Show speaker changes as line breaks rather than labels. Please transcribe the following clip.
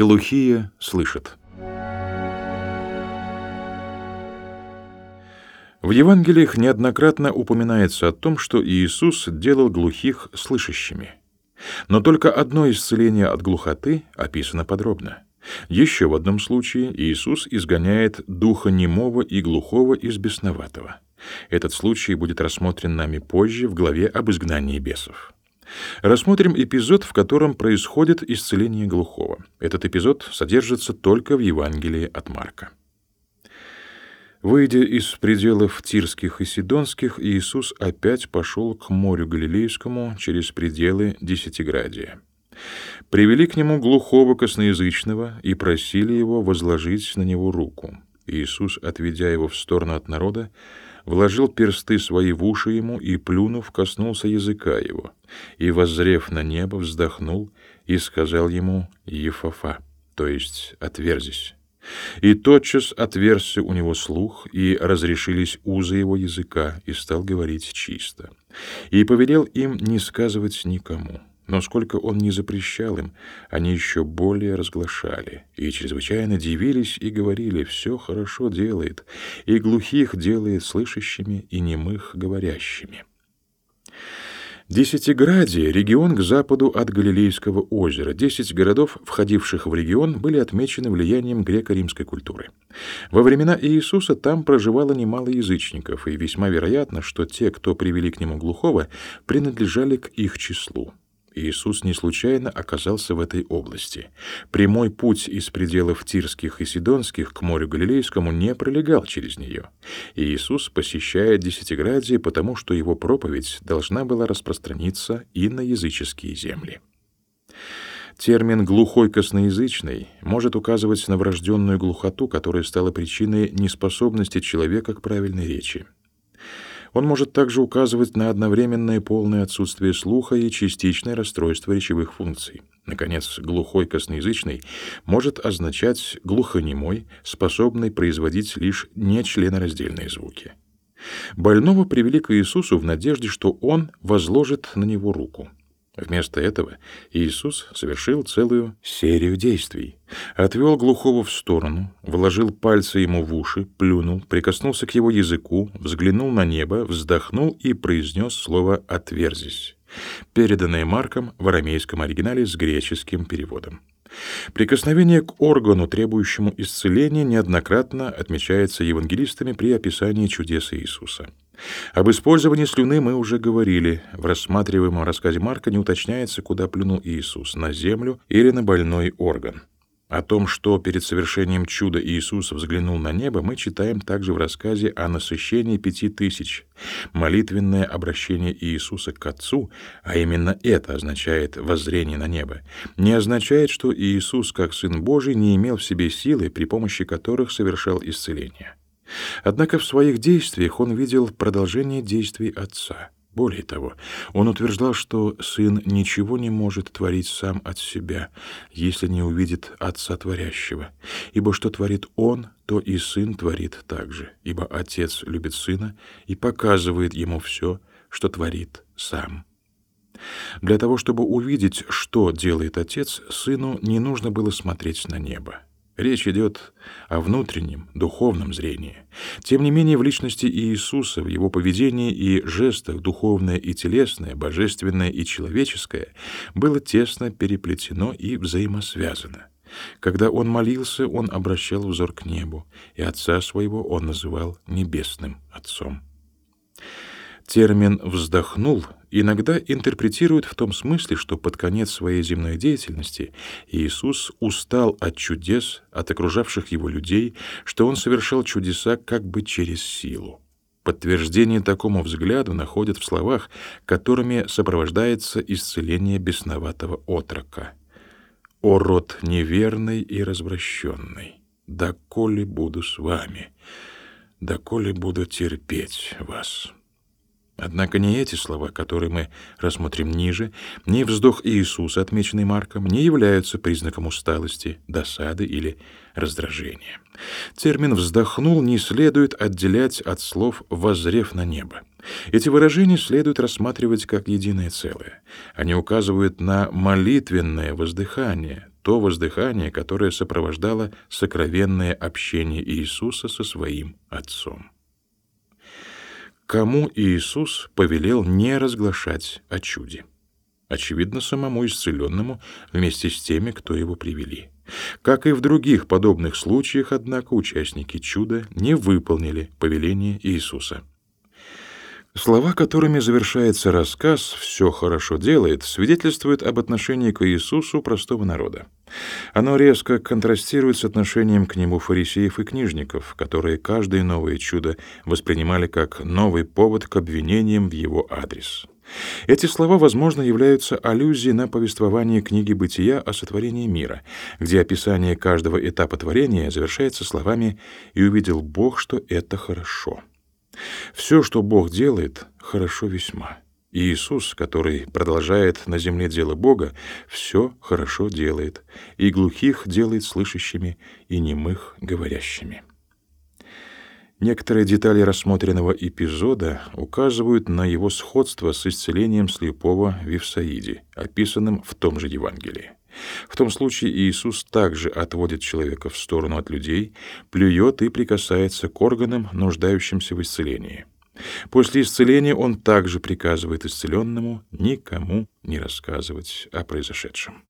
Глухие слышат. В Евангелиях неоднократно упоминается о том, что Иисус делал глухих слышащими. Но только одно исцеление от глухоты описано подробно. Еще в одном случае Иисус изгоняет духа немого и глухого из бесноватого. Этот случай будет рассмотрен нами позже в главе об изгнании бесов. Рассмотрим эпизод, в котором происходит исцеление глухого. Этот эпизод содержится только в Евангелии от Марка. Выйдя из пределов Тирских и Сидонских, Иисус опять пошел к морю Галилейскому через пределы Десятиградия. Привели к нему глухого косноязычного и просили его возложить на него руку. Иисус, отведя его в сторону от народа, вложил персты свои в уши ему и, плюнув, коснулся языка его, и, воззрев на небо, вздохнул и сказал ему «Ефафа», то есть «отверзись». И тотчас отверзся у него слух, и разрешились узы его языка, и стал говорить чисто. И повелел им не сказывать никому. Но сколько он не запрещал им, они еще более разглашали, и чрезвычайно дивились и говорили, «Все хорошо делает, и глухих делает слышащими, и немых говорящими». Десятиградие — регион к западу от Галилейского озера. Десять городов, входивших в регион, были отмечены влиянием греко-римской культуры. Во времена Иисуса там проживало немало язычников, и весьма вероятно, что те, кто привели к нему глухого, принадлежали к их числу. Иисус не случайно оказался в этой области. Прямой путь из пределов Тирских и Сидонских к морю Галилейскому не пролегал через нее. Иисус посещает Десятиградие, потому что его проповедь должна была распространиться и на языческие земли. Термин «глухой косноязычный» может указывать на врожденную глухоту, которая стала причиной неспособности человека к правильной речи. Он может также указывать на одновременное полное отсутствие слуха и частичное расстройство речевых функций. Наконец, глухой косноязычный может означать глухонемой, способный производить лишь нечленораздельные звуки. Больного привели к Иисусу в надежде, что Он возложит на него руку. Вместо этого Иисус совершил целую серию действий. Отвел глухого в сторону, вложил пальцы ему в уши, плюнул, прикоснулся к его языку, взглянул на небо, вздохнул и произнес слово «отверзись», переданное Марком в арамейском оригинале с греческим переводом. Прикосновение к органу, требующему исцеления, неоднократно отмечается евангелистами при описании чудес Иисуса. Об использовании слюны мы уже говорили. В рассматриваемом рассказе Марка не уточняется, куда плюнул Иисус — на землю или на больной орган. О том, что перед совершением чуда Иисус взглянул на небо, мы читаем также в рассказе о насыщении пяти тысяч. Молитвенное обращение Иисуса к Отцу, а именно это означает воззрение на небо, не означает, что Иисус, как Сын Божий, не имел в себе силы, при помощи которых совершал исцеление. Однако в своих действиях он видел продолжение действий Отца. Более того, он утверждал, что сын ничего не может творить сам от себя, если не увидит Отца Творящего, ибо что творит он, то и сын творит также, ибо Отец любит сына и показывает ему все, что творит сам. Для того, чтобы увидеть, что делает Отец, сыну не нужно было смотреть на небо. Речь идет о внутреннем, духовном зрении. Тем не менее, в личности Иисуса, в его поведении и жестах духовное и телесное, божественное и человеческое было тесно переплетено и взаимосвязано. Когда он молился, он обращал взор к небу, и Отца своего он называл Небесным Отцом. Термин «вздохнул» иногда интерпретируют в том смысле, что под конец своей земной деятельности Иисус устал от чудес, от окружавших его людей, что он совершал чудеса как бы через силу. Подтверждение такому взгляду находят в словах, которыми сопровождается исцеление бесноватого отрока. «О род неверный и развращенный, доколе буду с вами, доколе буду терпеть вас». Однако ни эти слова, которые мы рассмотрим ниже, ни вздох Иисуса, отмеченный Марком, не являются признаком усталости, досады или раздражения. Термин «вздохнул» не следует отделять от слов «воззрев на небо». Эти выражения следует рассматривать как единое целое. Они указывают на молитвенное воздыхание, то воздыхание, которое сопровождало сокровенное общение Иисуса со своим Отцом. Кому Иисус повелел не разглашать о чуде? Очевидно, самому исцеленному вместе с теми, кто его привели. Как и в других подобных случаях, однако, участники чуда не выполнили повеление Иисуса. Слова, которыми завершается рассказ «все хорошо делает», свидетельствуют об отношении к Иисусу простого народа. Оно резко контрастирует с отношением к нему фарисеев и книжников, которые каждое новое чудо воспринимали как новый повод к обвинениям в его адрес. Эти слова, возможно, являются аллюзией на повествование книги «Бытия» о сотворении мира, где описание каждого этапа творения завершается словами «И увидел Бог, что это хорошо». Все, что Бог делает, хорошо весьма. И Иисус, который продолжает на земле дело Бога, все хорошо делает, и глухих делает слышащими, и немых говорящими. Некоторые детали рассмотренного эпизода указывают на его сходство с исцелением слепого в Вифсаиде, описанным в том же Евангелии. В том случае Иисус также отводит человека в сторону от людей, плюет и прикасается к органам, нуждающимся в исцелении. После исцеления он также приказывает исцеленному никому не рассказывать о произошедшем.